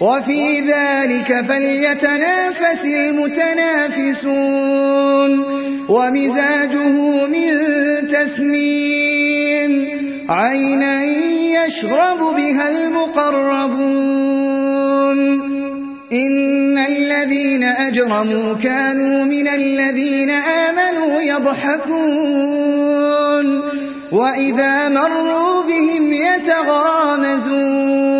وفي ذلك فليتنافس المتنافسون ومزاجه من تسنيم عينا يشرب بها المقربون إن الذين أجرموا كانوا من الذين آمنوا يضحكون وإذا مروا بهم يتغامزون